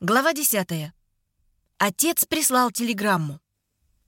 Глава 10. Отец прислал телеграмму.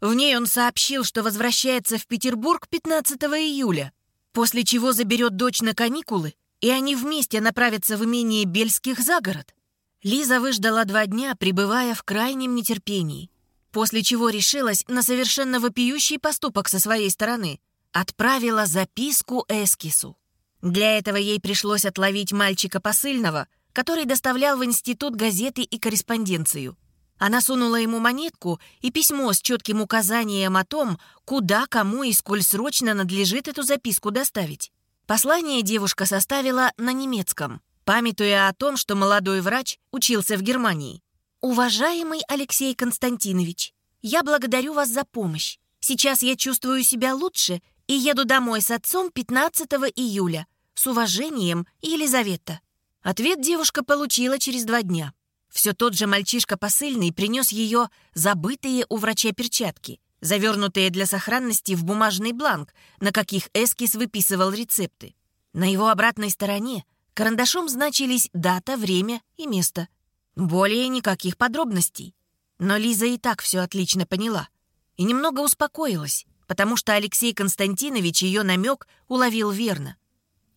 В ней он сообщил, что возвращается в Петербург 15 июля, после чего заберет дочь на каникулы, и они вместе направятся в имение Бельских за город. Лиза выждала два дня, пребывая в крайнем нетерпении, после чего решилась на совершенно вопиющий поступок со своей стороны. Отправила записку Эскису. Для этого ей пришлось отловить мальчика посыльного — который доставлял в институт газеты и корреспонденцию. Она сунула ему монетку и письмо с четким указанием о том, куда, кому и сколь срочно надлежит эту записку доставить. Послание девушка составила на немецком, памятуя о том, что молодой врач учился в Германии. «Уважаемый Алексей Константинович, я благодарю вас за помощь. Сейчас я чувствую себя лучше и еду домой с отцом 15 июля. С уважением, Елизавета». Ответ девушка получила через два дня. Все тот же мальчишка посыльный принес ее забытые у врача перчатки, завернутые для сохранности в бумажный бланк, на каких эскиз выписывал рецепты. На его обратной стороне карандашом значились дата, время и место. Более никаких подробностей. Но Лиза и так все отлично поняла. И немного успокоилась, потому что Алексей Константинович ее намек уловил верно.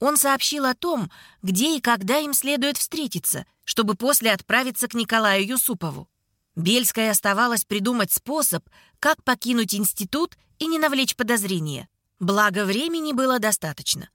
Он сообщил о том, где и когда им следует встретиться, чтобы после отправиться к Николаю Юсупову. Бельской оставалось придумать способ, как покинуть институт и не навлечь подозрения. Благо, времени было достаточно.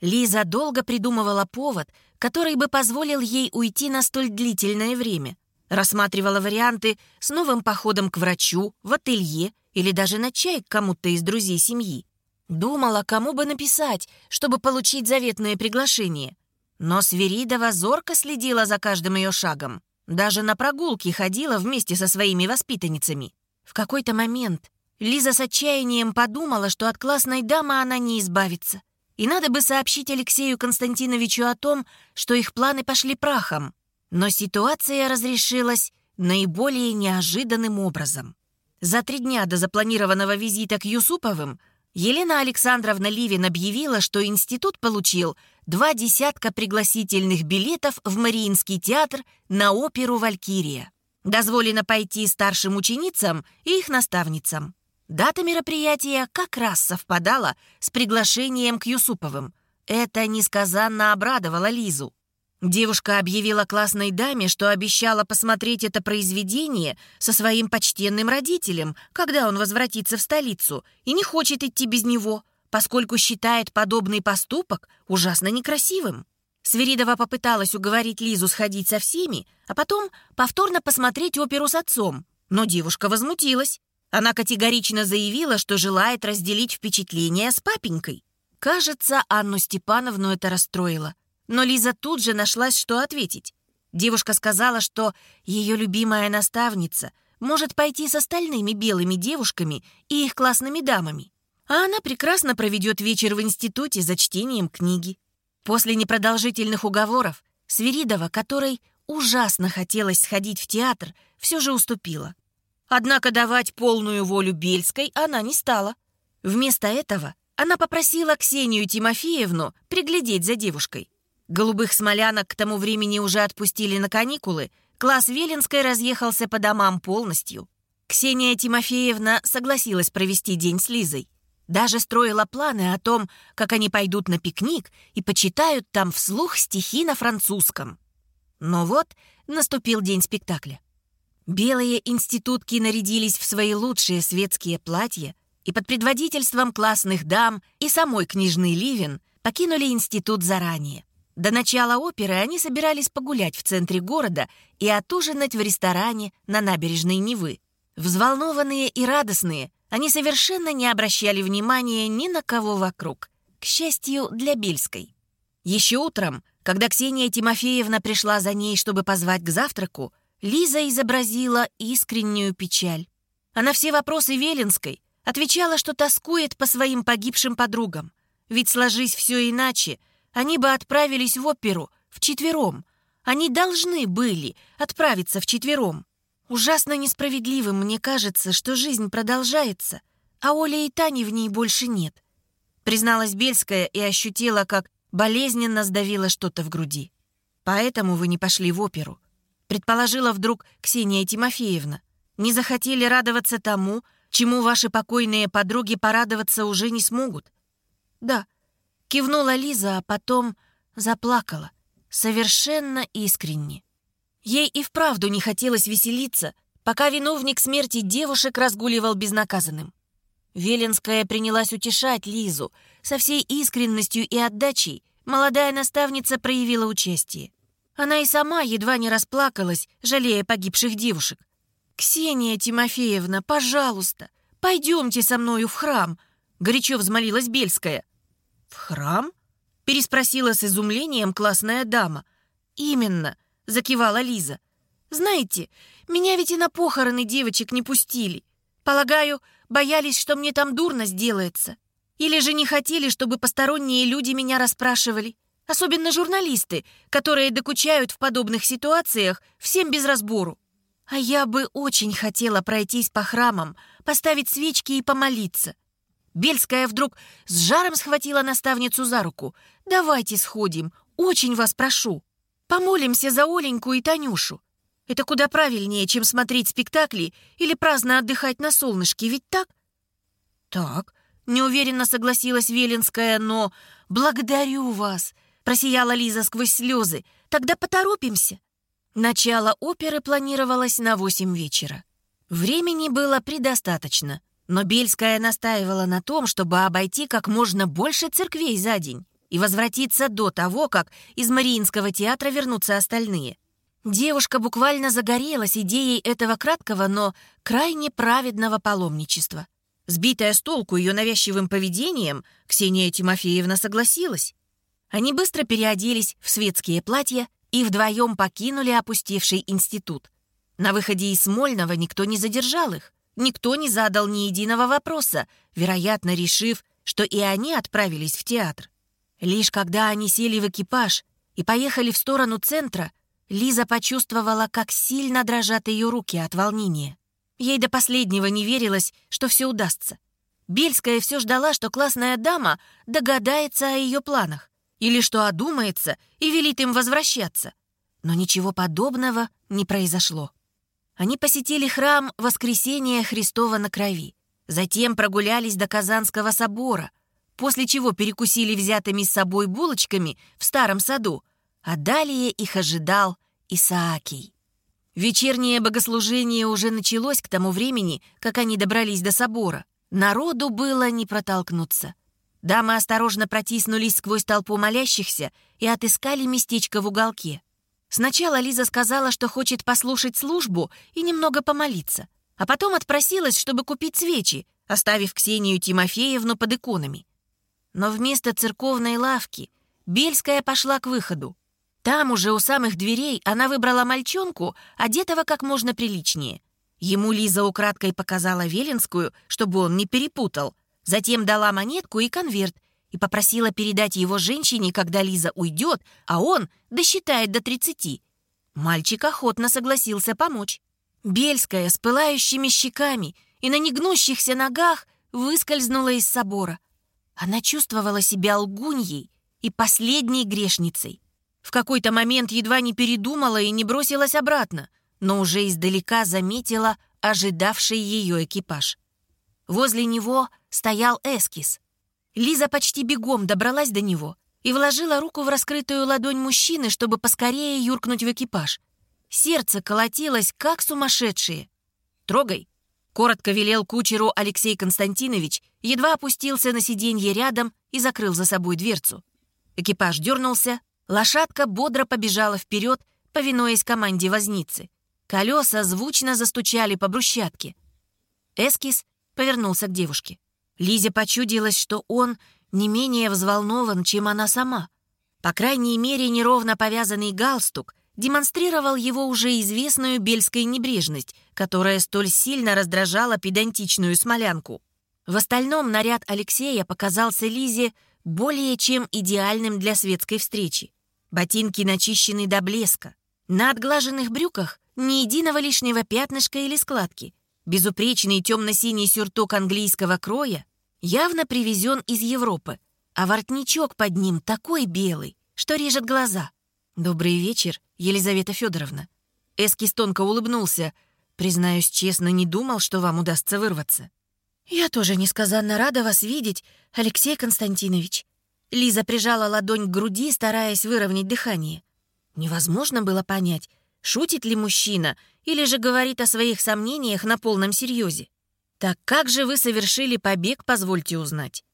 Лиза долго придумывала повод, который бы позволил ей уйти на столь длительное время. Рассматривала варианты с новым походом к врачу, в ателье или даже на чай к кому-то из друзей семьи. Думала, кому бы написать, чтобы получить заветное приглашение. Но Свиридова зорко следила за каждым ее шагом. Даже на прогулки ходила вместе со своими воспитанницами. В какой-то момент Лиза с отчаянием подумала, что от классной дамы она не избавится. И надо бы сообщить Алексею Константиновичу о том, что их планы пошли прахом. Но ситуация разрешилась наиболее неожиданным образом. За три дня до запланированного визита к Юсуповым Елена Александровна Ливин объявила, что институт получил два десятка пригласительных билетов в Мариинский театр на оперу «Валькирия». Дозволено пойти старшим ученицам и их наставницам. Дата мероприятия как раз совпадала с приглашением к Юсуповым. Это несказанно обрадовало Лизу. Девушка объявила классной даме, что обещала посмотреть это произведение со своим почтенным родителем, когда он возвратится в столицу, и не хочет идти без него, поскольку считает подобный поступок ужасно некрасивым. Свиридова попыталась уговорить Лизу сходить со всеми, а потом повторно посмотреть оперу с отцом. Но девушка возмутилась. Она категорично заявила, что желает разделить впечатления с папенькой. Кажется, Анну Степановну это расстроило. Но Лиза тут же нашлась, что ответить. Девушка сказала, что ее любимая наставница может пойти с остальными белыми девушками и их классными дамами. А она прекрасно проведет вечер в институте за чтением книги. После непродолжительных уговоров Свиридова, которой ужасно хотелось сходить в театр, все же уступила. Однако давать полную волю Бельской она не стала. Вместо этого она попросила Ксению Тимофеевну приглядеть за девушкой. Голубых смолянок к тому времени уже отпустили на каникулы, класс Велинской разъехался по домам полностью. Ксения Тимофеевна согласилась провести день с Лизой. Даже строила планы о том, как они пойдут на пикник и почитают там вслух стихи на французском. Но вот наступил день спектакля. Белые институтки нарядились в свои лучшие светские платья и под предводительством классных дам и самой княжны Ливен покинули институт заранее. До начала оперы они собирались погулять в центре города и отужинать в ресторане на набережной Невы. Взволнованные и радостные, они совершенно не обращали внимания ни на кого вокруг. К счастью, для Бельской. Еще утром, когда Ксения Тимофеевна пришла за ней, чтобы позвать к завтраку, Лиза изобразила искреннюю печаль. А на все вопросы Велинской отвечала, что тоскует по своим погибшим подругам. Ведь сложись все иначе, они бы отправились в оперу вчетвером. Они должны были отправиться вчетвером. Ужасно несправедливым мне кажется, что жизнь продолжается, а Оли и Тани в ней больше нет. Призналась Бельская и ощутила, как болезненно сдавило что-то в груди. Поэтому вы не пошли в оперу. предположила вдруг Ксения Тимофеевна. «Не захотели радоваться тому, чему ваши покойные подруги порадоваться уже не смогут?» «Да», — кивнула Лиза, а потом заплакала, совершенно искренне. Ей и вправду не хотелось веселиться, пока виновник смерти девушек разгуливал безнаказанным. Веленская принялась утешать Лизу. Со всей искренностью и отдачей молодая наставница проявила участие. Она и сама едва не расплакалась, жалея погибших девушек. «Ксения Тимофеевна, пожалуйста, пойдемте со мною в храм», — горячо взмолилась Бельская. «В храм?» — переспросила с изумлением классная дама. «Именно», — закивала Лиза. «Знаете, меня ведь и на похороны девочек не пустили. Полагаю, боялись, что мне там дурно сделается. Или же не хотели, чтобы посторонние люди меня расспрашивали. Особенно журналисты, которые докучают в подобных ситуациях всем без разбору. А я бы очень хотела пройтись по храмам, поставить свечки и помолиться. Бельская вдруг с жаром схватила наставницу за руку. «Давайте сходим, очень вас прошу. Помолимся за Оленьку и Танюшу. Это куда правильнее, чем смотреть спектакли или праздно отдыхать на солнышке, ведь так?» «Так», — неуверенно согласилась Велинская, но «благодарю вас», Просияла Лиза сквозь слезы. «Тогда поторопимся». Начало оперы планировалось на восемь вечера. Времени было предостаточно, но Бельская настаивала на том, чтобы обойти как можно больше церквей за день и возвратиться до того, как из Мариинского театра вернутся остальные. Девушка буквально загорелась идеей этого краткого, но крайне праведного паломничества. Сбитая с толку ее навязчивым поведением, Ксения Тимофеевна согласилась. Они быстро переоделись в светские платья и вдвоем покинули опустевший институт. На выходе из Смольного никто не задержал их, никто не задал ни единого вопроса, вероятно, решив, что и они отправились в театр. Лишь когда они сели в экипаж и поехали в сторону центра, Лиза почувствовала, как сильно дрожат ее руки от волнения. Ей до последнего не верилось, что все удастся. Бельская все ждала, что классная дама догадается о ее планах или что одумается и велит им возвращаться. Но ничего подобного не произошло. Они посетили храм Воскресения Христова на крови, затем прогулялись до Казанского собора, после чего перекусили взятыми с собой булочками в старом саду, а далее их ожидал Исаакий. Вечернее богослужение уже началось к тому времени, как они добрались до собора. Народу было не протолкнуться. Дамы осторожно протиснулись сквозь толпу молящихся и отыскали местечко в уголке. Сначала Лиза сказала, что хочет послушать службу и немного помолиться, а потом отпросилась, чтобы купить свечи, оставив Ксению Тимофеевну под иконами. Но вместо церковной лавки Бельская пошла к выходу. Там уже у самых дверей она выбрала мальчонку, одетого как можно приличнее. Ему Лиза украдкой показала Веленскую, чтобы он не перепутал — Затем дала монетку и конверт и попросила передать его женщине, когда Лиза уйдет, а он досчитает до тридцати. Мальчик охотно согласился помочь. Бельская с пылающими щеками и на негнущихся ногах выскользнула из собора. Она чувствовала себя лгуньей и последней грешницей. В какой-то момент едва не передумала и не бросилась обратно, но уже издалека заметила ожидавший ее экипаж. Возле него стоял эскиз. Лиза почти бегом добралась до него и вложила руку в раскрытую ладонь мужчины, чтобы поскорее юркнуть в экипаж. Сердце колотилось, как сумасшедшее. «Трогай!» — коротко велел кучеру Алексей Константинович, едва опустился на сиденье рядом и закрыл за собой дверцу. Экипаж дернулся, лошадка бодро побежала вперед, повинуясь команде возницы. Колеса звучно застучали по брусчатке. Эскиз повернулся к девушке. Лизе почудилось, что он не менее взволнован, чем она сама. По крайней мере, неровно повязанный галстук демонстрировал его уже известную бельской небрежность, которая столь сильно раздражала педантичную смолянку. В остальном наряд Алексея показался Лизе более чем идеальным для светской встречи. Ботинки начищены до блеска. На отглаженных брюках ни единого лишнего пятнышка или складки. Безупречный темно-синий сюртук английского кроя явно привезен из Европы, а воротничок под ним такой белый, что режет глаза. «Добрый вечер, Елизавета Федоровна». Эскис тонко улыбнулся. «Признаюсь честно, не думал, что вам удастся вырваться». «Я тоже несказанно рада вас видеть, Алексей Константинович». Лиза прижала ладонь к груди, стараясь выровнять дыхание. Невозможно было понять, шутит ли мужчина или же говорит о своих сомнениях на полном серьезе. «Так как же вы совершили побег, позвольте узнать?»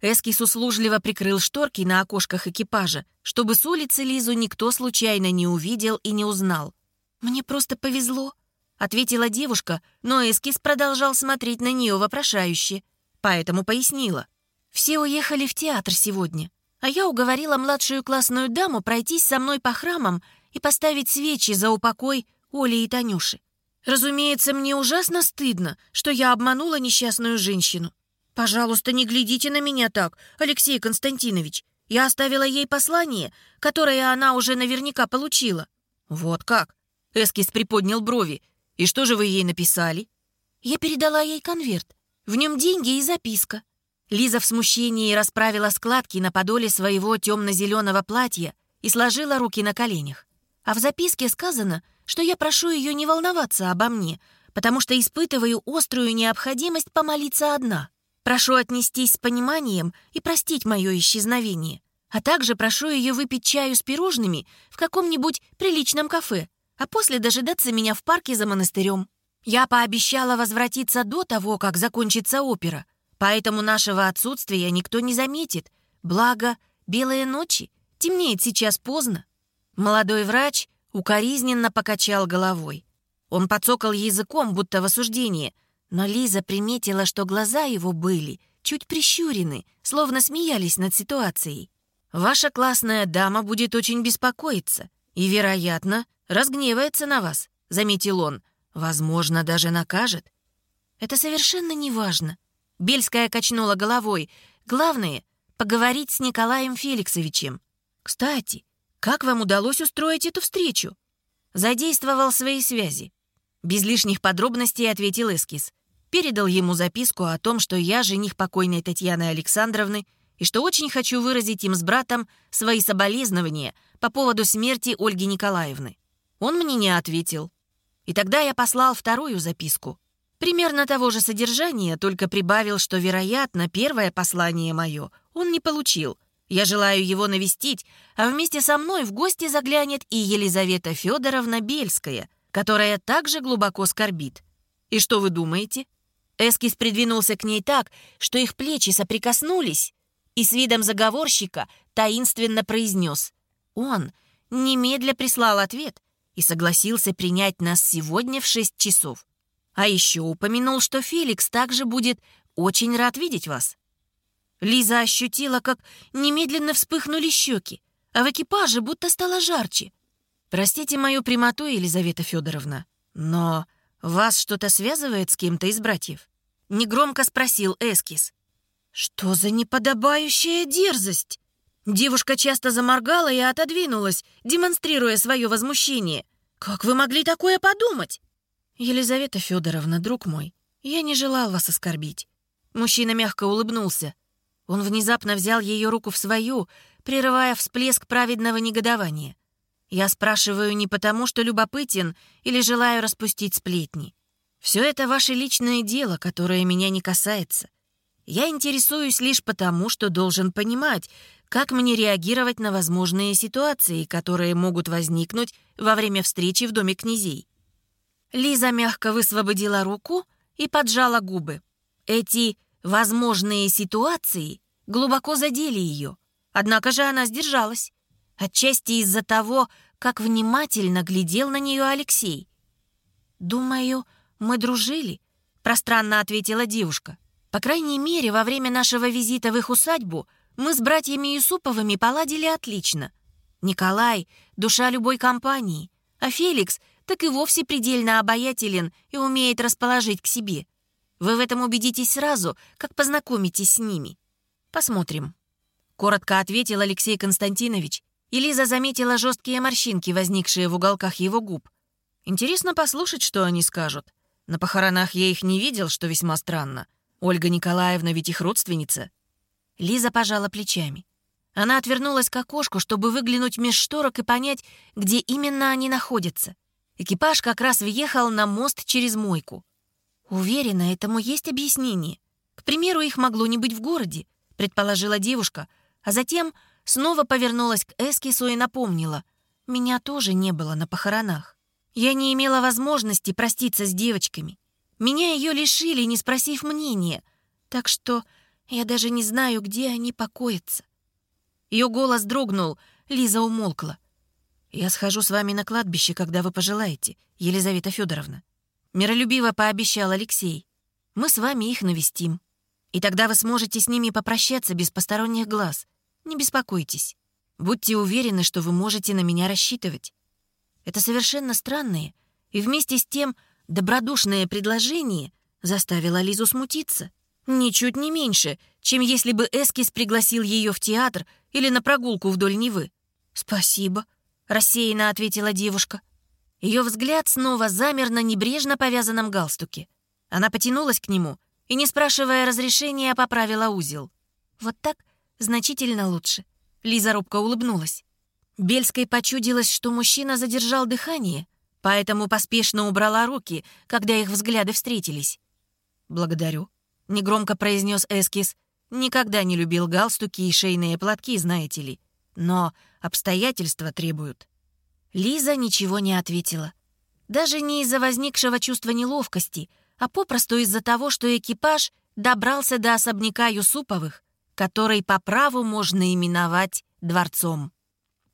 Эскис услужливо прикрыл шторки на окошках экипажа, чтобы с улицы Лизу никто случайно не увидел и не узнал. «Мне просто повезло», — ответила девушка, но Эскис продолжал смотреть на нее вопрошающе, поэтому пояснила. «Все уехали в театр сегодня, а я уговорила младшую классную даму пройтись со мной по храмам и поставить свечи за упокой Оли и Танюши. Разумеется, мне ужасно стыдно, что я обманула несчастную женщину. Пожалуйста, не глядите на меня так, Алексей Константинович. Я оставила ей послание, которое она уже наверняка получила». «Вот как?» Эскис приподнял брови. «И что же вы ей написали?» Я передала ей конверт. В нем деньги и записка. Лиза в смущении расправила складки на подоле своего темно-зеленого платья и сложила руки на коленях. А в записке сказано, что я прошу ее не волноваться обо мне, потому что испытываю острую необходимость помолиться одна. Прошу отнестись с пониманием и простить мое исчезновение. А также прошу ее выпить чаю с пирожными в каком-нибудь приличном кафе, а после дожидаться меня в парке за монастырем. Я пообещала возвратиться до того, как закончится опера, поэтому нашего отсутствия никто не заметит. Благо, белые ночи, темнеет сейчас поздно. Молодой врач укоризненно покачал головой. Он подсокал языком, будто в осуждении, но Лиза приметила, что глаза его были чуть прищурены, словно смеялись над ситуацией. «Ваша классная дама будет очень беспокоиться и, вероятно, разгневается на вас», — заметил он. «Возможно, даже накажет». «Это совершенно неважно». Бельская качнула головой. «Главное — поговорить с Николаем Феликсовичем. Кстати, как вам удалось устроить эту встречу?» Задействовал свои связи. Без лишних подробностей ответил эскиз. Передал ему записку о том, что я жених покойной Татьяны Александровны и что очень хочу выразить им с братом свои соболезнования по поводу смерти Ольги Николаевны. Он мне не ответил. И тогда я послал вторую записку. Примерно того же содержания, только прибавил, что, вероятно, первое послание мое он не получил. Я желаю его навестить, а вместе со мной в гости заглянет и Елизавета Федоровна Бельская, которая также глубоко скорбит. И что вы думаете? Эскис придвинулся к ней так, что их плечи соприкоснулись, и с видом заговорщика таинственно произнес. Он немедля прислал ответ, и согласился принять нас сегодня в шесть часов. А еще упомянул, что Феликс также будет очень рад видеть вас. Лиза ощутила, как немедленно вспыхнули щеки, а в экипаже будто стало жарче. «Простите мою прямоту, Елизавета Федоровна, но вас что-то связывает с кем-то из братьев?» Негромко спросил Эскис. «Что за неподобающая дерзость?» Девушка часто заморгала и отодвинулась, демонстрируя свое возмущение. «Как вы могли такое подумать?» «Елизавета Федоровна, друг мой, я не желал вас оскорбить». Мужчина мягко улыбнулся. Он внезапно взял ее руку в свою, прерывая всплеск праведного негодования. «Я спрашиваю не потому, что любопытен или желаю распустить сплетни. Все это ваше личное дело, которое меня не касается. Я интересуюсь лишь потому, что должен понимать, как мне реагировать на возможные ситуации, которые могут возникнуть во время встречи в Доме князей. Лиза мягко высвободила руку и поджала губы. Эти возможные ситуации глубоко задели ее, однако же она сдержалась. Отчасти из-за того, как внимательно глядел на нее Алексей. «Думаю, мы дружили», — пространно ответила девушка. По крайней мере, во время нашего визита в их усадьбу мы с братьями Юсуповыми поладили отлично. Николай — душа любой компании, а Феликс так и вовсе предельно обаятелен и умеет расположить к себе. Вы в этом убедитесь сразу, как познакомитесь с ними. Посмотрим. Коротко ответил Алексей Константинович, и Лиза заметила жесткие морщинки, возникшие в уголках его губ. Интересно послушать, что они скажут. На похоронах я их не видел, что весьма странно. Ольга Николаевна ведь их родственница. Лиза пожала плечами. Она отвернулась к окошку, чтобы выглянуть меж шторок и понять, где именно они находятся. Экипаж как раз въехал на мост через мойку. Уверена, этому есть объяснение. К примеру, их могло не быть в городе, предположила девушка, а затем снова повернулась к Эскису и напомнила. Меня тоже не было на похоронах. Я не имела возможности проститься с девочками. Меня ее лишили, не спросив мнения. Так что я даже не знаю, где они покоятся. Ее голос дрогнул, Лиза умолкла. «Я схожу с вами на кладбище, когда вы пожелаете, Елизавета Федоровна», — миролюбиво пообещал Алексей. «Мы с вами их навестим. И тогда вы сможете с ними попрощаться без посторонних глаз. Не беспокойтесь. Будьте уверены, что вы можете на меня рассчитывать». Это совершенно странное и вместе с тем добродушное предложение заставило Лизу смутиться. Ничуть не меньше, чем если бы Эскис пригласил ее в театр или на прогулку вдоль Невы. «Спасибо», — рассеянно ответила девушка. Ее взгляд снова замер на небрежно повязанном галстуке. Она потянулась к нему и, не спрашивая разрешения, поправила узел. «Вот так значительно лучше». Лиза робко улыбнулась. Бельской почудилось, что мужчина задержал дыхание, поэтому поспешно убрала руки, когда их взгляды встретились. «Благодарю», — негромко произнес Эскис. «Никогда не любил галстуки и шейные платки, знаете ли но обстоятельства требуют». Лиза ничего не ответила. Даже не из-за возникшего чувства неловкости, а попросту из-за того, что экипаж добрался до особняка Юсуповых, который по праву можно именовать дворцом.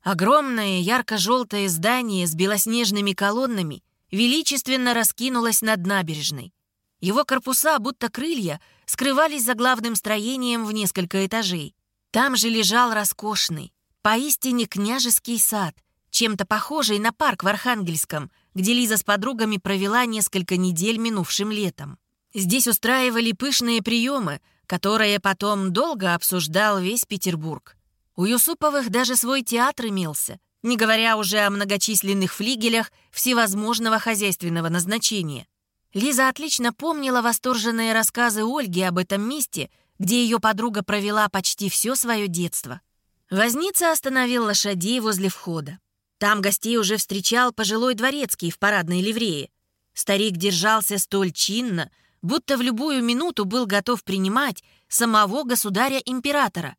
Огромное ярко-желтое здание с белоснежными колоннами величественно раскинулось над набережной. Его корпуса, будто крылья, скрывались за главным строением в несколько этажей. Там же лежал роскошный, Поистине княжеский сад, чем-то похожий на парк в Архангельском, где Лиза с подругами провела несколько недель минувшим летом. Здесь устраивали пышные приемы, которые потом долго обсуждал весь Петербург. У Юсуповых даже свой театр имелся, не говоря уже о многочисленных флигелях всевозможного хозяйственного назначения. Лиза отлично помнила восторженные рассказы Ольги об этом месте, где ее подруга провела почти все свое детство. Возница остановил лошадей возле входа. Там гостей уже встречал пожилой дворецкий в парадной ливрее. Старик держался столь чинно, будто в любую минуту был готов принимать самого государя-императора.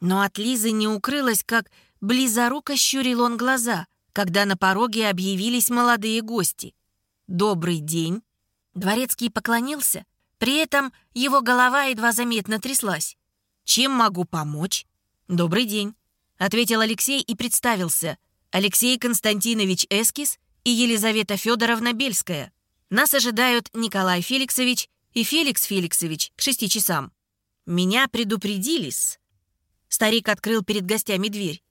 Но от Лизы не укрылось, как близоруко щурил он глаза, когда на пороге объявились молодые гости. «Добрый день!» Дворецкий поклонился, при этом его голова едва заметно тряслась. «Чем могу помочь?» «Добрый день», — ответил Алексей и представился. Алексей Константинович Эскис и Елизавета Федоровна Бельская. Нас ожидают Николай Феликсович и Феликс Феликсович к шести часам. Меня предупредились. Старик открыл перед гостями дверь.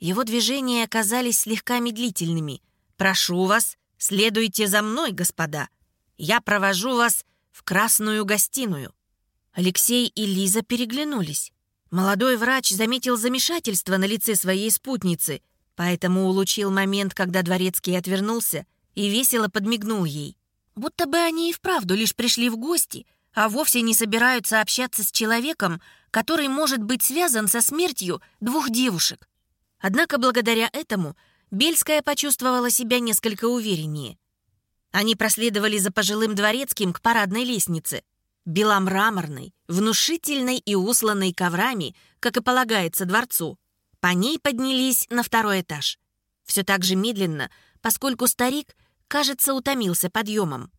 Его движения оказались слегка медлительными. «Прошу вас, следуйте за мной, господа. Я провожу вас в красную гостиную». Алексей и Лиза переглянулись. Молодой врач заметил замешательство на лице своей спутницы, поэтому улучил момент, когда дворецкий отвернулся и весело подмигнул ей. Будто бы они и вправду лишь пришли в гости, а вовсе не собираются общаться с человеком, который может быть связан со смертью двух девушек. Однако благодаря этому Бельская почувствовала себя несколько увереннее. Они проследовали за пожилым дворецким к парадной лестнице — беломраморной, внушительной и усланной коврами, как и полагается дворцу. По ней поднялись на второй этаж. Все так же медленно, поскольку старик, кажется, утомился подъемом.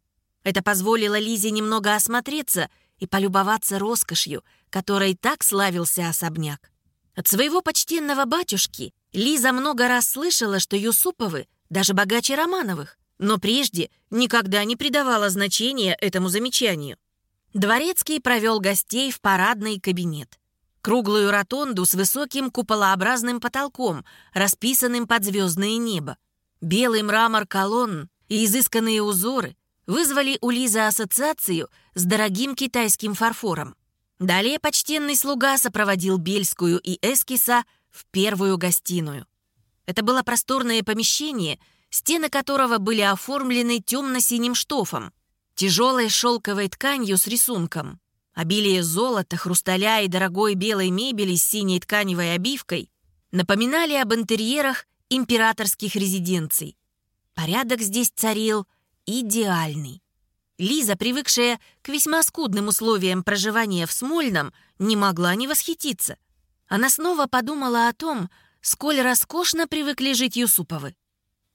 Это позволило Лизе немного осмотреться и полюбоваться роскошью, которой так славился особняк. От своего почтенного батюшки Лиза много раз слышала, что Юсуповы даже богаче Романовых, но прежде никогда не придавала значения этому замечанию. Дворецкий провел гостей в парадный кабинет. Круглую ротонду с высоким куполообразным потолком, расписанным под звездное небо. Белый мрамор колонн и изысканные узоры вызвали у Лизы ассоциацию с дорогим китайским фарфором. Далее почтенный слуга сопроводил Бельскую и Эскиса в первую гостиную. Это было просторное помещение, стены которого были оформлены темно-синим штофом тяжелой шелковой тканью с рисунком. Обилие золота, хрусталя и дорогой белой мебели с синей тканевой обивкой напоминали об интерьерах императорских резиденций. Порядок здесь царил идеальный. Лиза, привыкшая к весьма скудным условиям проживания в Смольном, не могла не восхититься. Она снова подумала о том, сколь роскошно привыкли жить Юсуповы.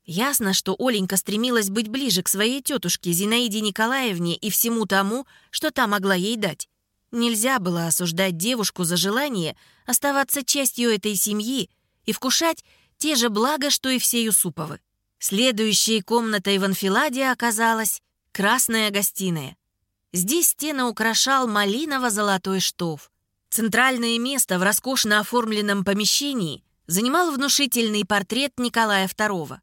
Ясно, что Оленька стремилась быть ближе к своей тетушке Зинаиде Николаевне и всему тому, что та могла ей дать. Нельзя было осуждать девушку за желание оставаться частью этой семьи и вкушать те же блага, что и все Юсуповы. Следующей комнатой в анфиладе оказалась красная гостиная. Здесь стены украшал малиново-золотой штоф. Центральное место в роскошно оформленном помещении занимал внушительный портрет Николая II.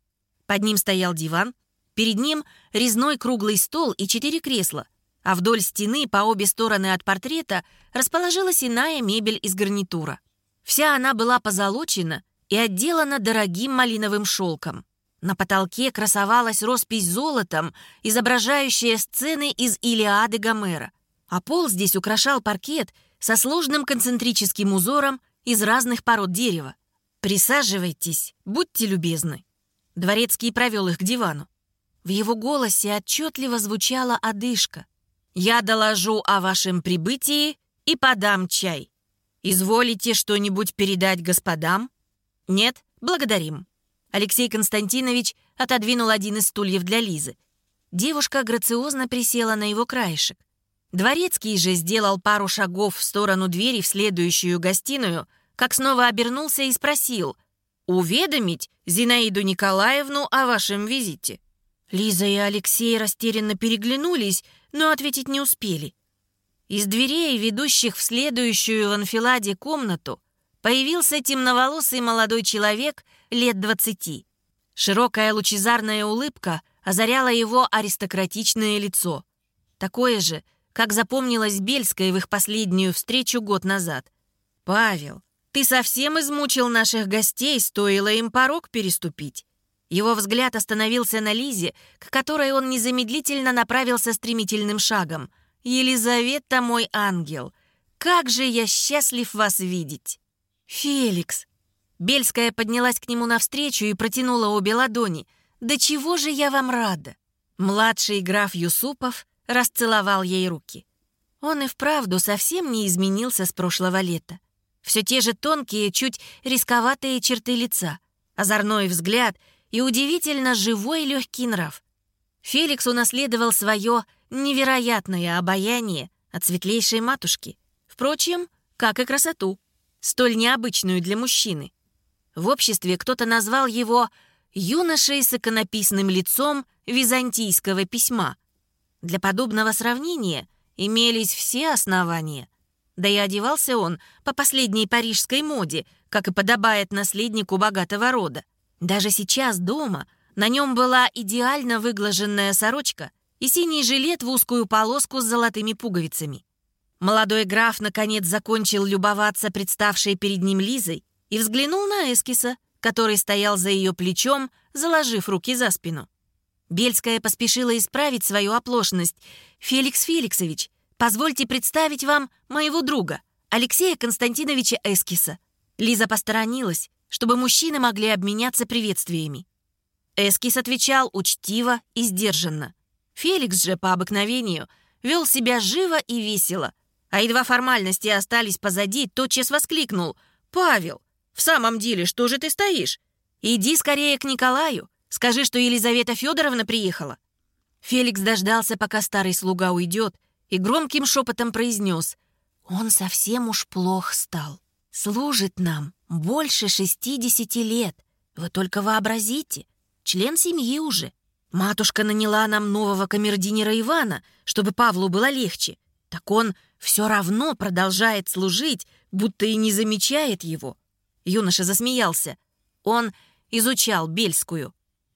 Под ним стоял диван, перед ним резной круглый стол и четыре кресла, а вдоль стены по обе стороны от портрета расположилась иная мебель из гарнитура. Вся она была позолочена и отделана дорогим малиновым шелком. На потолке красовалась роспись золотом, изображающая сцены из Илиады Гомера. А пол здесь украшал паркет со сложным концентрическим узором из разных пород дерева. «Присаживайтесь, будьте любезны». Дворецкий провел их к дивану. В его голосе отчетливо звучала одышка. «Я доложу о вашем прибытии и подам чай. Изволите что-нибудь передать господам?» «Нет, благодарим». Алексей Константинович отодвинул один из стульев для Лизы. Девушка грациозно присела на его краешек. Дворецкий же сделал пару шагов в сторону двери в следующую гостиную, как снова обернулся и спросил «Уведомить Зинаиду Николаевну о вашем визите?» Лиза и Алексей растерянно переглянулись, но ответить не успели. Из дверей, ведущих в следующую в анфиладе комнату, появился темноволосый молодой человек лет двадцати. Широкая лучезарная улыбка озаряла его аристократичное лицо. Такое же, как запомнилось Бельское в их последнюю встречу год назад. «Павел, ты совсем измучил наших гостей, стоило им порог переступить». Его взгляд остановился на Лизе, к которой он незамедлительно направился стремительным шагом. «Елизавета, мой ангел, как же я счастлив вас видеть!» «Феликс!» Бельская поднялась к нему навстречу и протянула обе ладони. «Да чего же я вам рада!» Младший граф Юсупов расцеловал ей руки. Он и вправду совсем не изменился с прошлого лета. Все те же тонкие, чуть рисковатые черты лица, озорной взгляд и удивительно живой легкий нрав. Феликс унаследовал свое невероятное обаяние от светлейшей матушки. Впрочем, как и красоту столь необычную для мужчины. В обществе кто-то назвал его юношей с иконописным лицом византийского письма. Для подобного сравнения имелись все основания. Да и одевался он по последней парижской моде, как и подобает наследнику богатого рода. Даже сейчас дома на нем была идеально выглаженная сорочка и синий жилет в узкую полоску с золотыми пуговицами. Молодой граф наконец закончил любоваться представшей перед ним Лизой и взглянул на Эскиса, который стоял за ее плечом, заложив руки за спину. Бельская поспешила исправить свою оплошность. «Феликс Феликсович, позвольте представить вам моего друга, Алексея Константиновича Эскиса». Лиза посторонилась, чтобы мужчины могли обменяться приветствиями. Эскис отвечал учтиво и сдержанно. Феликс же, по обыкновению, вел себя живо и весело, а едва формальности остались позади, тотчас воскликнул. «Павел, в самом деле, что же ты стоишь? Иди скорее к Николаю, скажи, что Елизавета Федоровна приехала». Феликс дождался, пока старый слуга уйдет, и громким шепотом произнес. «Он совсем уж плох стал. Служит нам больше шестидесяти лет. Вы только вообразите, член семьи уже. Матушка наняла нам нового камердинера Ивана, чтобы Павлу было легче. Так он все равно продолжает служить, будто и не замечает его. Юноша засмеялся. Он изучал Бельскую.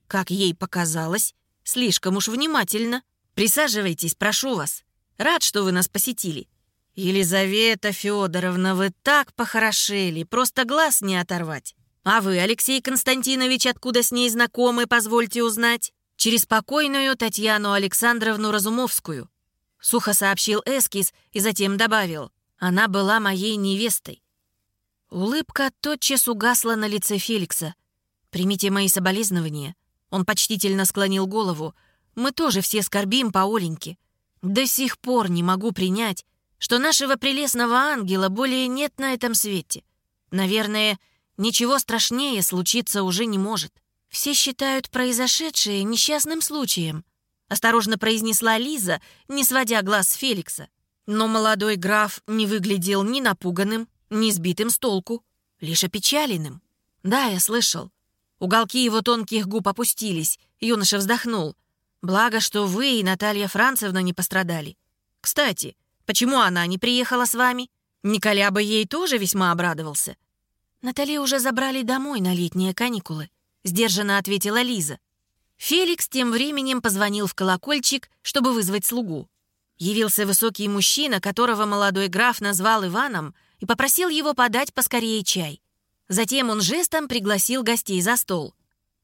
Как ей показалось, слишком уж внимательно. Присаживайтесь, прошу вас. Рад, что вы нас посетили. Елизавета Федоровна, вы так похорошели, просто глаз не оторвать. А вы, Алексей Константинович, откуда с ней знакомы, позвольте узнать? Через покойную Татьяну Александровну Разумовскую. Сухо сообщил Эскиз и затем добавил. Она была моей невестой. Улыбка тотчас угасла на лице Феликса. «Примите мои соболезнования. Он почтительно склонил голову. «Мы тоже все скорбим по Оленьке. До сих пор не могу принять, что нашего прелестного ангела более нет на этом свете. Наверное, ничего страшнее случиться уже не может. Все считают произошедшее несчастным случаем», осторожно произнесла Лиза, не сводя глаз с Феликса. Но молодой граф не выглядел ни напуганным, ни сбитым с толку, лишь опечаленным. «Да, я слышал». Уголки его тонких губ опустились, юноша вздохнул. «Благо, что вы и Наталья Францевна не пострадали. Кстати, почему она не приехала с вами? Николя бы ей тоже весьма обрадовался». «Наталье уже забрали домой на летние каникулы», — сдержанно ответила Лиза. Феликс тем временем позвонил в колокольчик, чтобы вызвать слугу. Явился высокий мужчина, которого молодой граф назвал Иваном, и попросил его подать поскорее чай. Затем он жестом пригласил гостей за стол.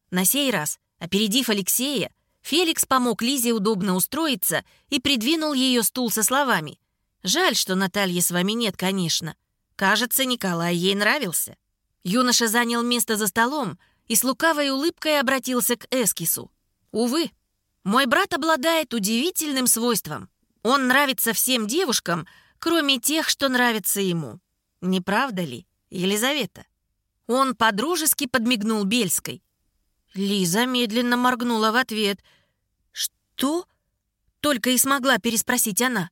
На сей раз, опередив Алексея, Феликс помог Лизе удобно устроиться и придвинул ее стул со словами. «Жаль, что Натальи с вами нет, конечно. Кажется, Николай ей нравился». Юноша занял место за столом и с лукавой улыбкой обратился к Эскису. «Увы, мой брат обладает удивительным свойством. Он нравится всем девушкам, кроме тех, что нравятся ему. Не правда ли, Елизавета? Он подружески подмигнул Бельской. Лиза медленно моргнула в ответ. «Что?» — только и смогла переспросить она.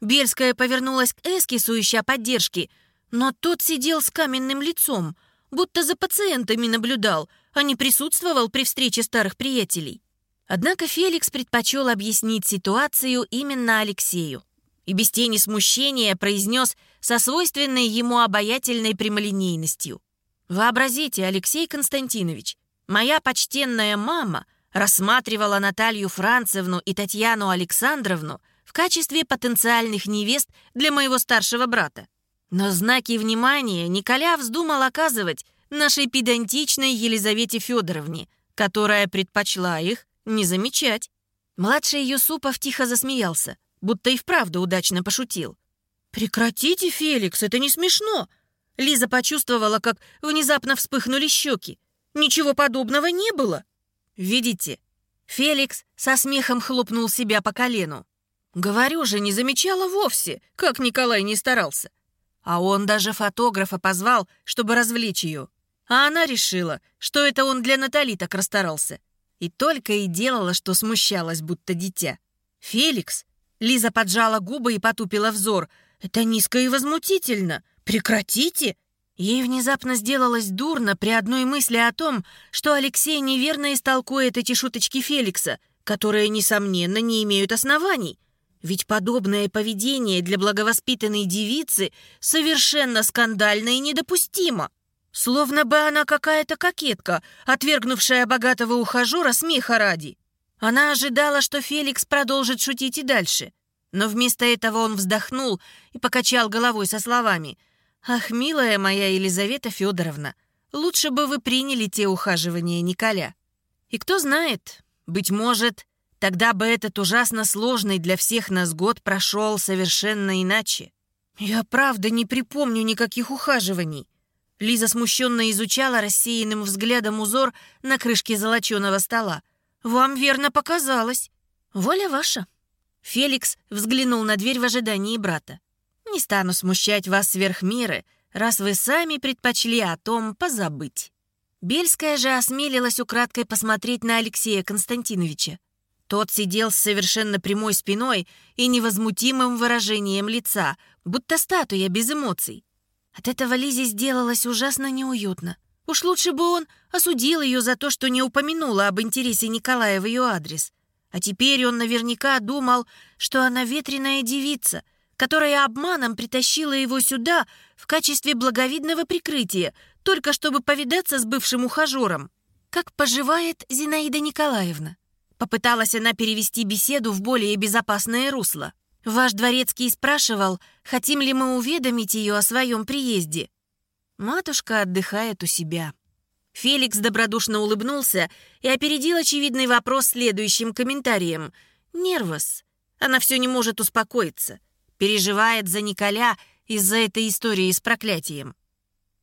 Бельская повернулась к Эскису, ища поддержки, но тот сидел с каменным лицом, будто за пациентами наблюдал, а не присутствовал при встрече старых приятелей. Однако Феликс предпочел объяснить ситуацию именно Алексею и без тени смущения произнес со свойственной ему обаятельной прямолинейностью. «Вообразите, Алексей Константинович, моя почтенная мама рассматривала Наталью Францевну и Татьяну Александровну в качестве потенциальных невест для моего старшего брата. Но знаки внимания Николя вздумал оказывать нашей педантичной Елизавете Федоровне, которая предпочла их не замечать. Младший Юсупов тихо засмеялся, будто и вправду удачно пошутил. «Прекратите, Феликс, это не смешно!» Лиза почувствовала, как внезапно вспыхнули щеки. «Ничего подобного не было!» «Видите?» Феликс со смехом хлопнул себя по колену. «Говорю же, не замечала вовсе, как Николай не старался. А он даже фотографа позвал, чтобы развлечь ее. А она решила, что это он для Натали так расстарался. И только и делала, что смущалась, будто дитя. «Феликс!» Лиза поджала губы и потупила взор. «Это низко и возмутительно! Прекратите!» Ей внезапно сделалось дурно при одной мысли о том, что Алексей неверно истолкует эти шуточки Феликса, которые, несомненно, не имеют оснований. Ведь подобное поведение для благовоспитанной девицы совершенно скандально и недопустимо. Словно бы она какая-то кокетка, отвергнувшая богатого ухажера смеха ради. Она ожидала, что Феликс продолжит шутить и дальше. Но вместо этого он вздохнул и покачал головой со словами «Ах, милая моя Елизавета Федоровна, лучше бы вы приняли те ухаживания Николя. И кто знает, быть может, тогда бы этот ужасно сложный для всех нас год прошел совершенно иначе. Я правда не припомню никаких ухаживаний. Лиза смущенно изучала рассеянным взглядом узор на крышке золоченого стола. «Вам верно показалось. Воля ваша». Феликс взглянул на дверь в ожидании брата. «Не стану смущать вас сверх меры, раз вы сами предпочли о том позабыть». Бельская же осмелилась украдкой посмотреть на Алексея Константиновича. Тот сидел с совершенно прямой спиной и невозмутимым выражением лица, будто статуя без эмоций. От этого Лизе сделалось ужасно неуютно. Уж лучше бы он осудил ее за то, что не упомянула об интересе Николая в ее адрес. А теперь он наверняка думал, что она ветреная девица, которая обманом притащила его сюда в качестве благовидного прикрытия, только чтобы повидаться с бывшим ухажером. «Как поживает Зинаида Николаевна?» Попыталась она перевести беседу в более безопасное русло. Ваш дворецкий спрашивал, хотим ли мы уведомить ее о своем приезде. Матушка отдыхает у себя. Феликс добродушно улыбнулся и опередил очевидный вопрос следующим комментарием. «Нервос. Она все не может успокоиться. Переживает за Николя из-за этой истории с проклятием».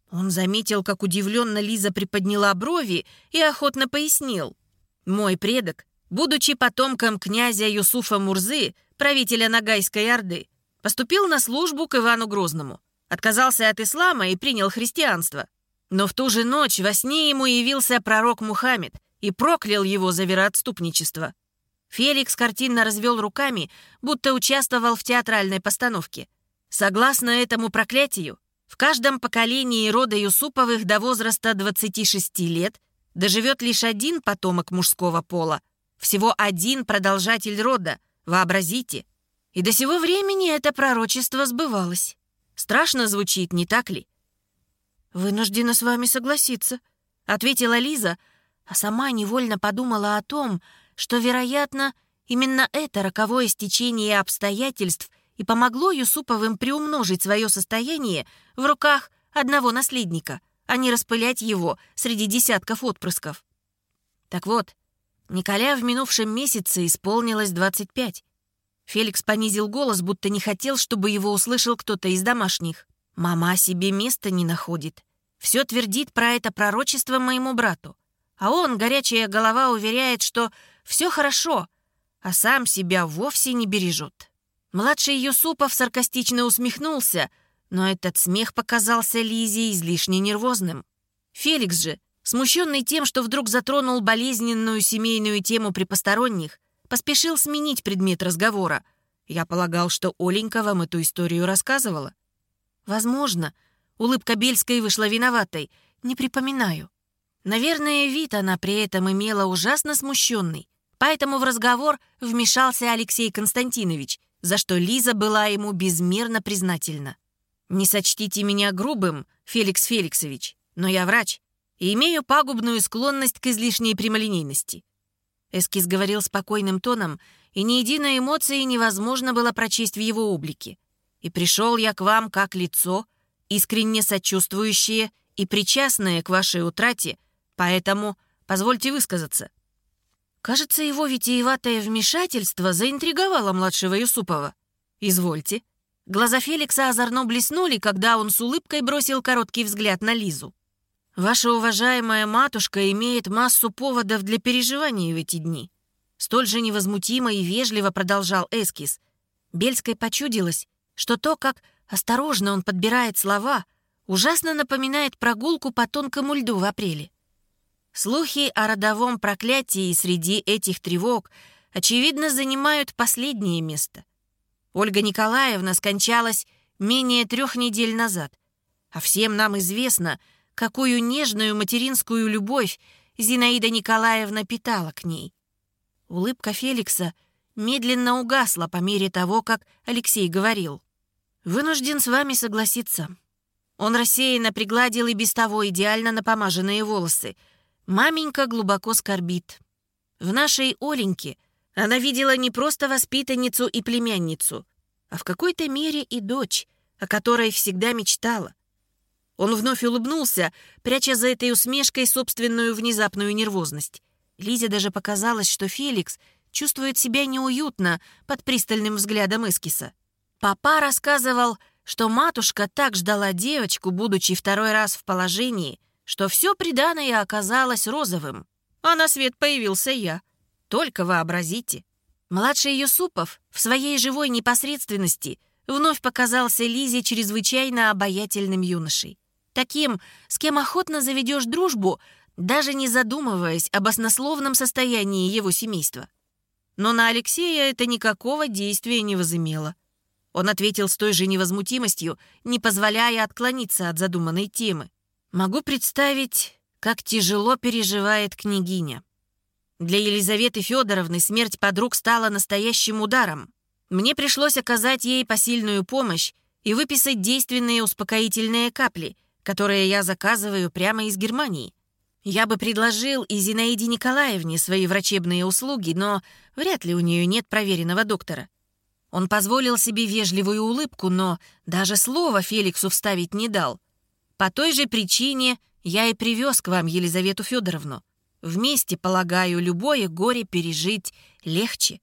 Он заметил, как удивленно Лиза приподняла брови и охотно пояснил. Мой предок, будучи потомком князя Юсуфа Мурзы, правителя Ногайской Орды, поступил на службу к Ивану Грозному, отказался от ислама и принял христианство. Но в ту же ночь во сне ему явился пророк Мухаммед и проклял его за вероотступничество. Феликс картинно развел руками, будто участвовал в театральной постановке. Согласно этому проклятию, в каждом поколении рода Юсуповых до возраста 26 лет доживет лишь один потомок мужского пола, всего один продолжатель рода, вообразите. И до сего времени это пророчество сбывалось. Страшно звучит, не так ли? «Вынуждена с вами согласиться», — ответила Лиза, а сама невольно подумала о том, что, вероятно, именно это роковое стечение обстоятельств и помогло Юсуповым приумножить свое состояние в руках одного наследника, а не распылять его среди десятков отпрысков. Так вот, Николя в минувшем месяце исполнилось 25. Феликс понизил голос, будто не хотел, чтобы его услышал кто-то из домашних. «Мама себе места не находит. Все твердит про это пророчество моему брату. А он, горячая голова, уверяет, что все хорошо, а сам себя вовсе не бережет. Младший Юсупов саркастично усмехнулся, но этот смех показался Лизе излишне нервозным. Феликс же, смущенный тем, что вдруг затронул болезненную семейную тему при посторонних, поспешил сменить предмет разговора. Я полагал, что Оленька вам эту историю рассказывала. Возможно, улыбка Бельской вышла виноватой, не припоминаю. Наверное, вид она при этом имела ужасно смущенный. Поэтому в разговор вмешался Алексей Константинович, за что Лиза была ему безмерно признательна. «Не сочтите меня грубым, Феликс Феликсович, но я врач и имею пагубную склонность к излишней прямолинейности». Эскиз говорил спокойным тоном, и ни единой эмоции невозможно было прочесть в его облике. «И пришел я к вам как лицо, искренне сочувствующее и причастное к вашей утрате, поэтому позвольте высказаться. Кажется, его витиеватое вмешательство заинтриговало младшего Юсупова. «Извольте». Глаза Феликса озорно блеснули, когда он с улыбкой бросил короткий взгляд на Лизу. «Ваша уважаемая матушка имеет массу поводов для переживаний в эти дни». Столь же невозмутимо и вежливо продолжал Эскиз. Бельской почудилось, что то, как осторожно он подбирает слова, ужасно напоминает прогулку по тонкому льду в апреле. Слухи о родовом проклятии среди этих тревог, очевидно, занимают последнее место. Ольга Николаевна скончалась менее трех недель назад, а всем нам известно, какую нежную материнскую любовь Зинаида Николаевна питала к ней. Улыбка Феликса медленно угасла по мере того, как Алексей говорил. «Вынужден с вами согласиться». Он рассеянно пригладил и без того идеально напомаженные волосы — Маменька глубоко скорбит. В нашей Оленьке она видела не просто воспитанницу и племянницу, а в какой-то мере и дочь, о которой всегда мечтала. Он вновь улыбнулся, пряча за этой усмешкой собственную внезапную нервозность. Лизе даже показалось, что Феликс чувствует себя неуютно под пристальным взглядом Эскиса. Папа рассказывал, что матушка так ждала девочку, будучи второй раз в положении, что все приданое оказалось розовым, а на свет появился я. Только вообразите. Младший Юсупов в своей живой непосредственности вновь показался Лизе чрезвычайно обаятельным юношей. Таким, с кем охотно заведешь дружбу, даже не задумываясь об оснословном состоянии его семейства. Но на Алексея это никакого действия не возымело. Он ответил с той же невозмутимостью, не позволяя отклониться от задуманной темы. Могу представить, как тяжело переживает княгиня. Для Елизаветы Федоровны смерть подруг стала настоящим ударом. Мне пришлось оказать ей посильную помощь и выписать действенные успокоительные капли, которые я заказываю прямо из Германии. Я бы предложил и Зинаиде Николаевне свои врачебные услуги, но вряд ли у нее нет проверенного доктора. Он позволил себе вежливую улыбку, но даже слова Феликсу вставить не дал — по той же причине я и привез к вам Елизавету Федоровну. Вместе, полагаю, любое горе пережить легче.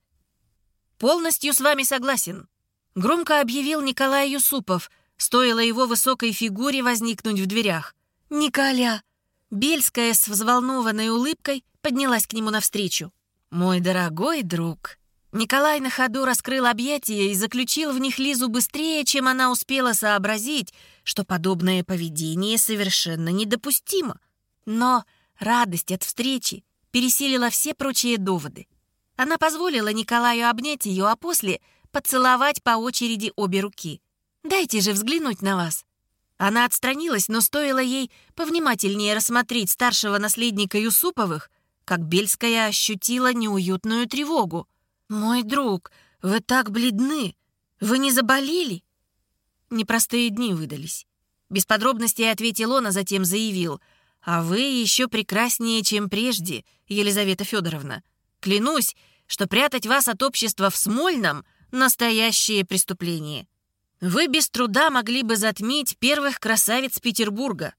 Полностью с вами согласен. Громко объявил Николай Юсупов, стоило его высокой фигуре возникнуть в дверях. «Николя, Бельская с взволнованной улыбкой поднялась к нему навстречу. «Мой дорогой друг!» Николай на ходу раскрыл объятия и заключил в них Лизу быстрее, чем она успела сообразить, что подобное поведение совершенно недопустимо. Но радость от встречи пересилила все прочие доводы. Она позволила Николаю обнять ее, а после поцеловать по очереди обе руки. «Дайте же взглянуть на вас». Она отстранилась, но стоило ей повнимательнее рассмотреть старшего наследника Юсуповых, как Бельская ощутила неуютную тревогу. «Мой друг, вы так бледны! Вы не заболели?» Непростые дни выдались. Без подробностей ответил он, а затем заявил. «А вы еще прекраснее, чем прежде, Елизавета Федоровна. Клянусь, что прятать вас от общества в Смольном — настоящее преступление. Вы без труда могли бы затмить первых красавиц Петербурга».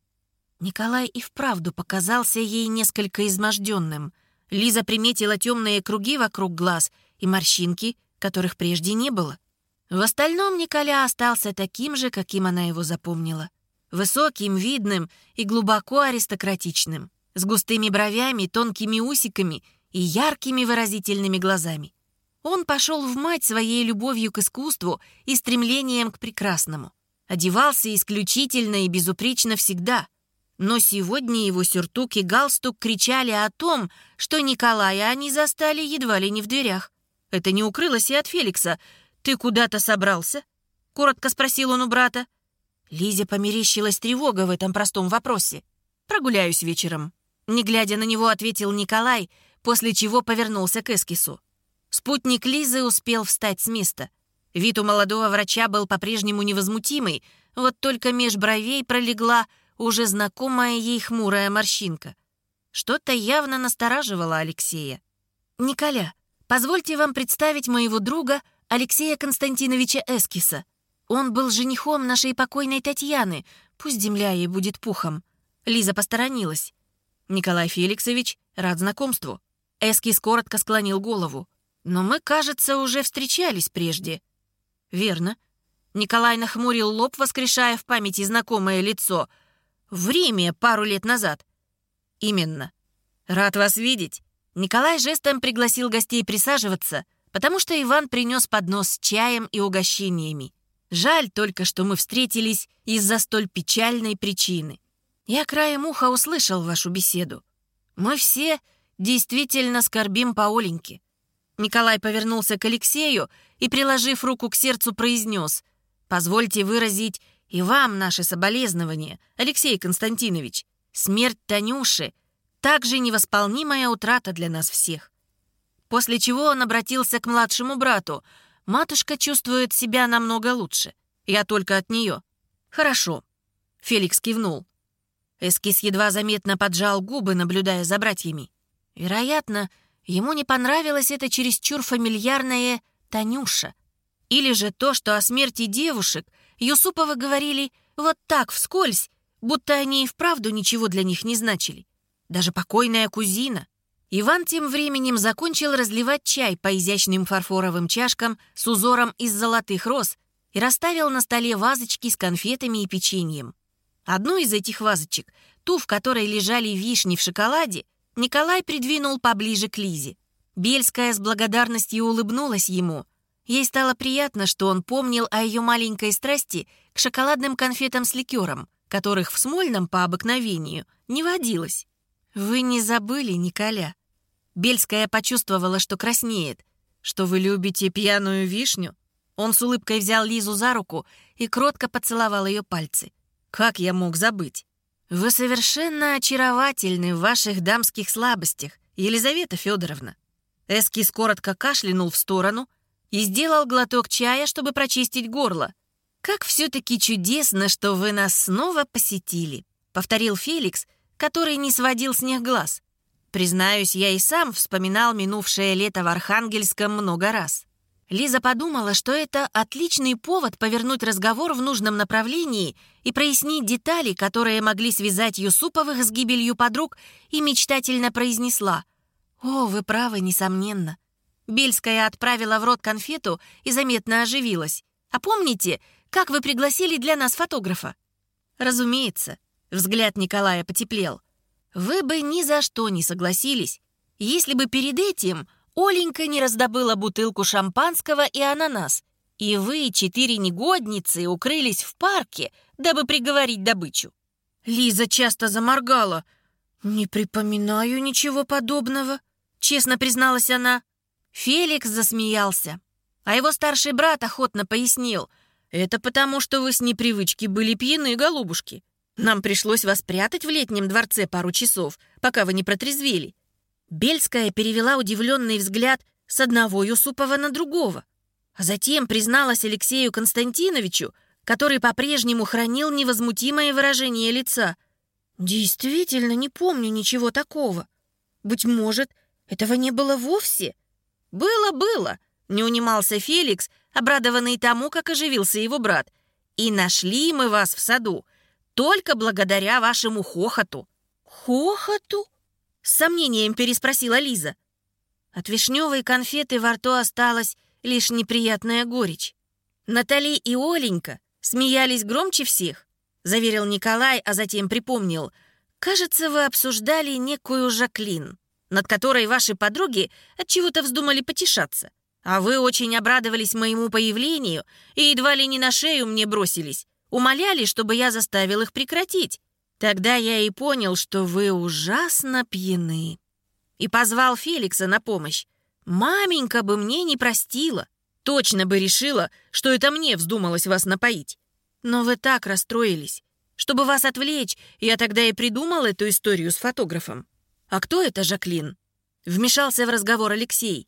Николай и вправду показался ей несколько изможденным. Лиза приметила темные круги вокруг глаз — и морщинки, которых прежде не было. В остальном Николя остался таким же, каким она его запомнила. Высоким, видным и глубоко аристократичным, с густыми бровями, тонкими усиками и яркими выразительными глазами. Он пошел в мать своей любовью к искусству и стремлением к прекрасному. Одевался исключительно и безупречно всегда. Но сегодня его сюртук и галстук кричали о том, что Николая они застали едва ли не в дверях. Это не укрылось и от Феликса. «Ты куда-то собрался?» — коротко спросил он у брата. Лизе померещилась тревога в этом простом вопросе. «Прогуляюсь вечером». Не глядя на него, ответил Николай, после чего повернулся к Эскису. Спутник Лизы успел встать с места. Вид у молодого врача был по-прежнему невозмутимый, вот только меж бровей пролегла уже знакомая ей хмурая морщинка. Что-то явно настораживало Алексея. «Николя, Позвольте вам представить моего друга Алексея Константиновича Эскиса. Он был женихом нашей покойной Татьяны. Пусть земля ей будет пухом. Лиза посторонилась. Николай Феликсович рад знакомству. Эскис коротко склонил голову. Но мы, кажется, уже встречались прежде. Верно. Николай нахмурил лоб, воскрешая в памяти знакомое лицо. В Риме пару лет назад. Именно. Рад вас видеть. Николай жестом пригласил гостей присаживаться, потому что Иван принес поднос с чаем и угощениями. Жаль только, что мы встретились из-за столь печальной причины. Я краем уха услышал вашу беседу. Мы все действительно скорбим по Оленьке. Николай повернулся к Алексею и, приложив руку к сердцу, произнес «Позвольте выразить и вам наше соболезнование, Алексей Константинович. Смерть Танюши — также невосполнимая утрата для нас всех. После чего он обратился к младшему брату. «Матушка чувствует себя намного лучше. Я только от нее». «Хорошо». Феликс кивнул. Эскиз едва заметно поджал губы, наблюдая за братьями. Вероятно, ему не понравилось это чересчур фамильярное «Танюша». Или же то, что о смерти девушек Юсуповы говорили вот так, вскользь, будто они и вправду ничего для них не значили даже покойная кузина. Иван тем временем закончил разливать чай по изящным фарфоровым чашкам с узором из золотых роз и расставил на столе вазочки с конфетами и печеньем. Одну из этих вазочек, ту, в которой лежали вишни в шоколаде, Николай придвинул поближе к Лизе. Бельская с благодарностью улыбнулась ему. Ей стало приятно, что он помнил о ее маленькой страсти к шоколадным конфетам с ликером, которых в Смольном по обыкновению не водилось. «Вы не забыли, Николя?» Бельская почувствовала, что краснеет. «Что вы любите пьяную вишню?» Он с улыбкой взял Лизу за руку и кротко поцеловал ее пальцы. «Как я мог забыть?» «Вы совершенно очаровательны в ваших дамских слабостях, Елизавета Федоровна». Эскис коротко кашлянул в сторону и сделал глоток чая, чтобы прочистить горло. «Как все-таки чудесно, что вы нас снова посетили», — повторил Феликс, который не сводил с них глаз. Признаюсь, я и сам вспоминал минувшее лето в Архангельском много раз. Лиза подумала, что это отличный повод повернуть разговор в нужном направлении и прояснить детали, которые могли связать Юсуповых с гибелью подруг, и мечтательно произнесла. «О, вы правы, несомненно». Бельская отправила в рот конфету и заметно оживилась. «А помните, как вы пригласили для нас фотографа?» «Разумеется. Взгляд Николая потеплел. Вы бы ни за что не согласились, если бы перед этим Оленька не раздобыла бутылку шампанского и ананас, и вы, четыре негодницы, укрылись в парке, дабы приговорить добычу. Лиза часто заморгала. «Не припоминаю ничего подобного», — честно призналась она. Феликс засмеялся, а его старший брат охотно пояснил. «Это потому, что вы с непривычки были пьяны, голубушки. Нам пришлось вас прятать в летнем дворце пару часов, пока вы не протрезвели. Бельская перевела удивленный взгляд с одного Юсупова на другого, а затем призналась Алексею Константиновичу, который по-прежнему хранил невозмутимое выражение лица. «Действительно не помню ничего такого. Быть может, этого не было вовсе?» «Было, было», — не унимался Феликс, обрадованный тому, как оживился его брат. «И нашли мы вас в саду, только благодаря вашему хохоту». «Хохоту?» С сомнением переспросила Лиза. От вишневой конфеты во рту осталась лишь неприятная горечь. Натали и Оленька смеялись громче всех, заверил Николай, а затем припомнил. Кажется, вы обсуждали некую Жаклин, над которой ваши подруги от чего-то вздумали потешаться. А вы очень обрадовались моему появлению и едва ли не на шею мне бросились. Умоляли, чтобы я заставил их прекратить. Тогда я и понял, что вы ужасно пьяны. И позвал Феликса на помощь. Маменька бы мне не простила. Точно бы решила, что это мне вздумалось вас напоить. Но вы так расстроились. Чтобы вас отвлечь, я тогда и придумал эту историю с фотографом. А кто это Жаклин? Вмешался в разговор Алексей.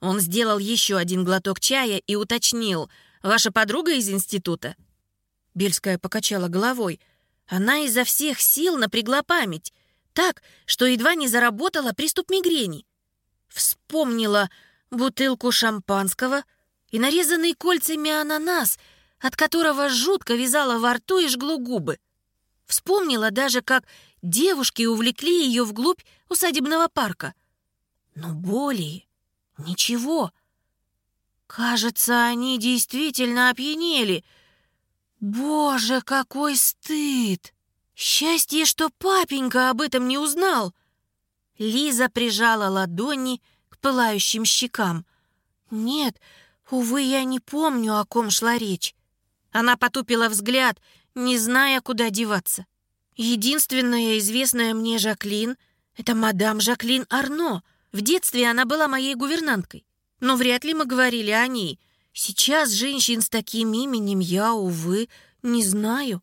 Он сделал еще один глоток чая и уточнил. «Ваша подруга из института?» Бельская покачала головой – она изо всех сил напрягла память, так, что едва не заработала приступ мигрени. Вспомнила бутылку шампанского и нарезанный кольцами ананас, от которого жутко вязала во рту и жгло губы. Вспомнила даже, как девушки увлекли ее вглубь усадебного парка. Но более ничего. Кажется, они действительно опьянели — Боже, какой стыд! Счастье, что папенька об этом не узнал. Лиза прижала ладони к пылающим щекам. Нет, увы, я не помню, о ком шла речь. Она потупила взгляд, не зная, куда деваться. Единственная известная мне Жаклин — это мадам Жаклин Арно. В детстве она была моей гувернанткой. Но вряд ли мы говорили о ней — Сейчас женщин с таким именем я, увы, не знаю.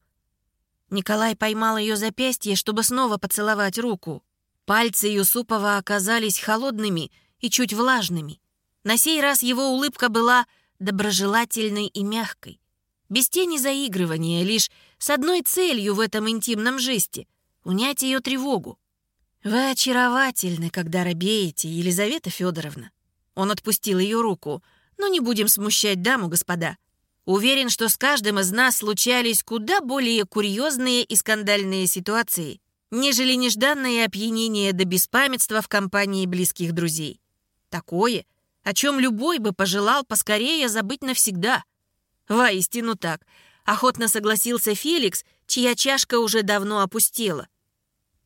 Николай поймал ее запястье, чтобы снова поцеловать руку. Пальцы Юсупова оказались холодными и чуть влажными. На сей раз его улыбка была доброжелательной и мягкой. Без тени заигрывания, лишь с одной целью в этом интимном жесте — унять ее тревогу. «Вы очаровательны, когда робеете, Елизавета Федоровна». Он отпустил ее руку — но не будем смущать даму, господа. Уверен, что с каждым из нас случались куда более курьезные и скандальные ситуации, нежели нежданное опьянение до беспамятства в компании близких друзей. Такое, о чем любой бы пожелал поскорее забыть навсегда. Воистину так. Охотно согласился Феликс, чья чашка уже давно опустела.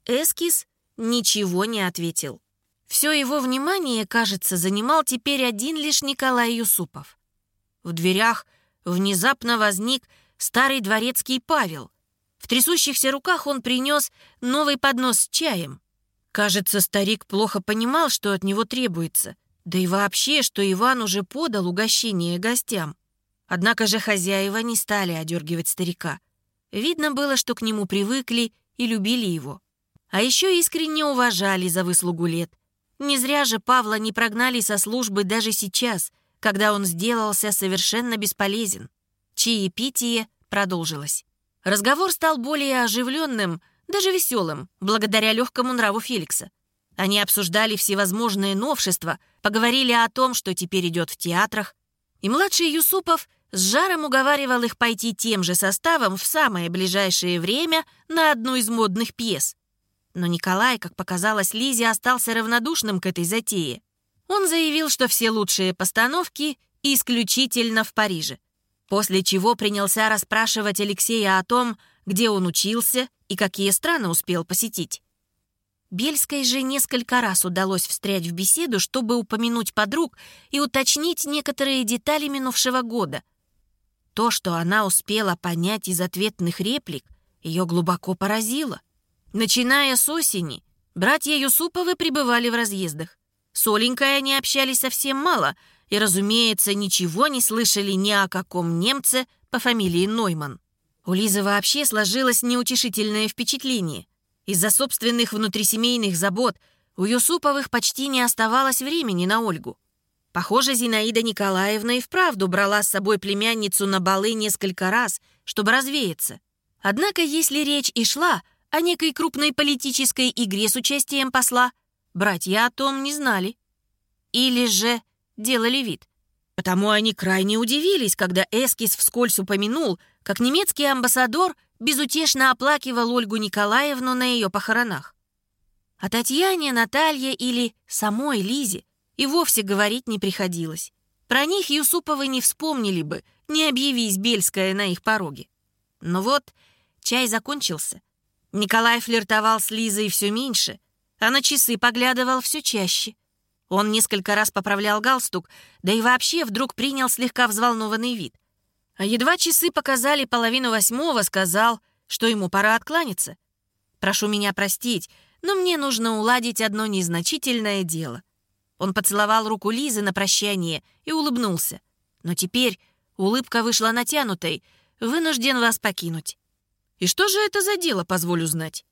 Эскиз ничего не ответил. Все его внимание, кажется, занимал теперь один лишь Николай Юсупов. В дверях внезапно возник старый дворецкий Павел. В трясущихся руках он принес новый поднос с чаем. Кажется, старик плохо понимал, что от него требуется, да и вообще, что Иван уже подал угощение гостям. Однако же хозяева не стали одергивать старика. Видно было, что к нему привыкли и любили его. А еще искренне уважали за выслугу лет – не зря же Павла не прогнали со службы даже сейчас, когда он сделался совершенно бесполезен. Чаепитие продолжилось. Разговор стал более оживленным, даже веселым, благодаря легкому нраву Феликса. Они обсуждали всевозможные новшества, поговорили о том, что теперь идет в театрах, и младший Юсупов с жаром уговаривал их пойти тем же составом в самое ближайшее время на одну из модных пьес. Но Николай, как показалось Лизе, остался равнодушным к этой затее. Он заявил, что все лучшие постановки исключительно в Париже. После чего принялся расспрашивать Алексея о том, где он учился и какие страны успел посетить. Бельской же несколько раз удалось встрять в беседу, чтобы упомянуть подруг и уточнить некоторые детали минувшего года. То, что она успела понять из ответных реплик, ее глубоко поразило. Начиная с осени, братья Юсуповы пребывали в разъездах. С Оленькой они общались совсем мало и, разумеется, ничего не слышали ни о каком немце по фамилии Нойман. У Лизы вообще сложилось неутешительное впечатление. Из-за собственных внутрисемейных забот у Юсуповых почти не оставалось времени на Ольгу. Похоже, Зинаида Николаевна и вправду брала с собой племянницу на балы несколько раз, чтобы развеяться. Однако, если речь и шла о некой крупной политической игре с участием посла, братья о том не знали. Или же делали вид. Потому они крайне удивились, когда Эскис вскользь упомянул, как немецкий амбассадор безутешно оплакивал Ольгу Николаевну на ее похоронах. О Татьяне, Наталье или самой Лизе и вовсе говорить не приходилось. Про них Юсуповы не вспомнили бы, не объявись Бельская на их пороге. Но вот чай закончился. Николай флиртовал с Лизой все меньше, а на часы поглядывал все чаще. Он несколько раз поправлял галстук, да и вообще вдруг принял слегка взволнованный вид. А едва часы показали половину восьмого, сказал, что ему пора откланяться. «Прошу меня простить, но мне нужно уладить одно незначительное дело». Он поцеловал руку Лизы на прощание и улыбнулся. Но теперь улыбка вышла натянутой. «Вынужден вас покинуть». «И что же это за дело, позволю знать?»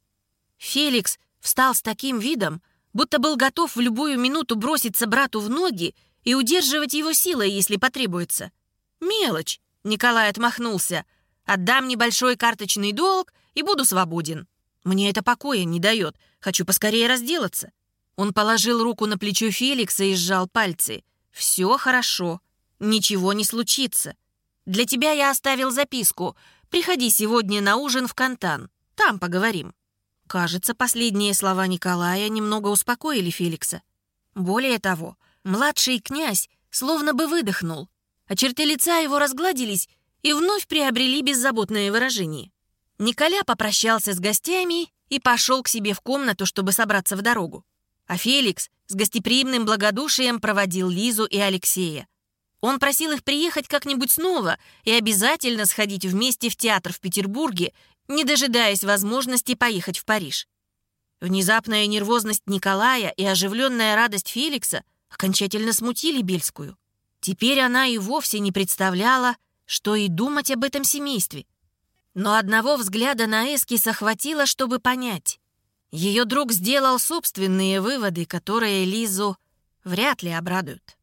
Феликс встал с таким видом, будто был готов в любую минуту броситься брату в ноги и удерживать его силой, если потребуется. «Мелочь», — Николай отмахнулся. «Отдам небольшой карточный долг и буду свободен. Мне это покоя не дает. Хочу поскорее разделаться». Он положил руку на плечо Феликса и сжал пальцы. «Все хорошо. Ничего не случится. Для тебя я оставил записку. Приходи сегодня на ужин в Кантан. Там поговорим». Кажется, последние слова Николая немного успокоили Феликса. Более того, младший князь словно бы выдохнул, а черты лица его разгладились и вновь приобрели беззаботное выражение. Николя попрощался с гостями и пошел к себе в комнату, чтобы собраться в дорогу. А Феликс с гостеприимным благодушием проводил Лизу и Алексея. Он просил их приехать как-нибудь снова и обязательно сходить вместе в театр в Петербурге не дожидаясь возможности поехать в Париж. Внезапная нервозность Николая и оживленная радость Феликса окончательно смутили Бельскую. Теперь она и вовсе не представляла, что и думать об этом семействе. Но одного взгляда на эскиз хватило, чтобы понять. Ее друг сделал собственные выводы, которые Лизу вряд ли обрадуют.